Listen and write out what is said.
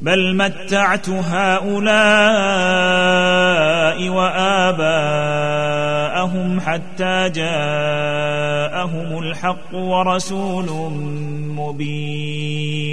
بل متعت هؤلاء وآباءهم حتى جاءهم الحق ورسول مبين.